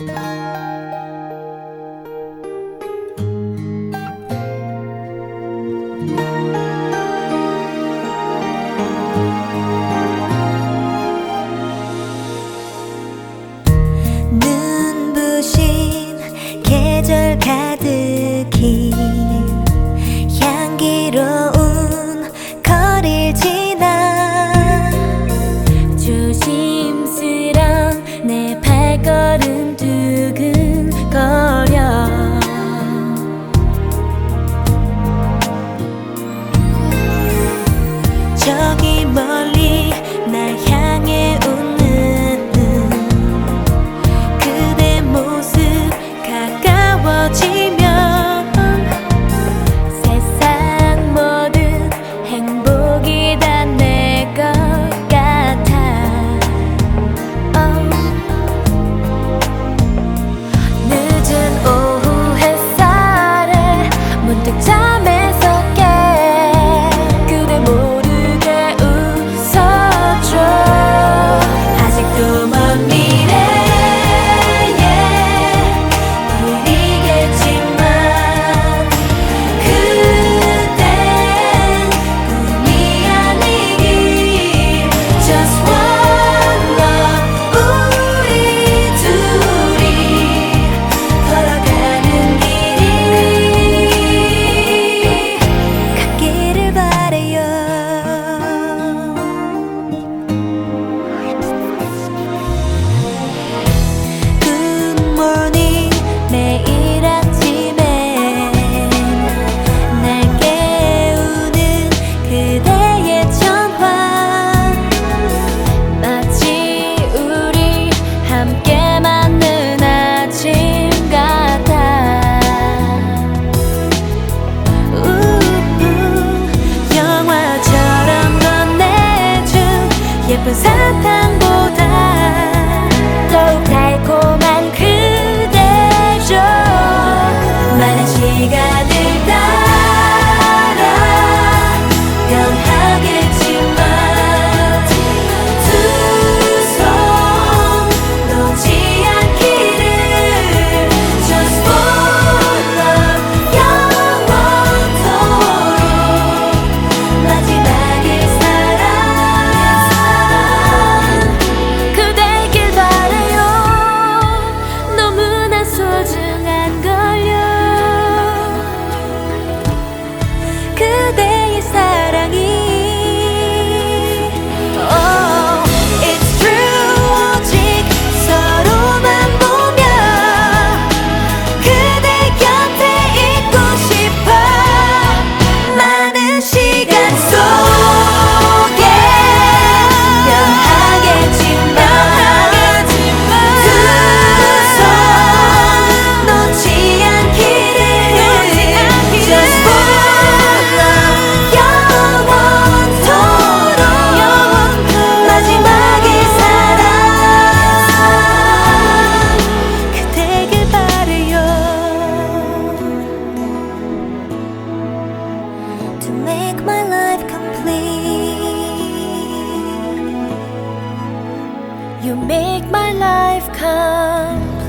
Música ぶさた You make my life come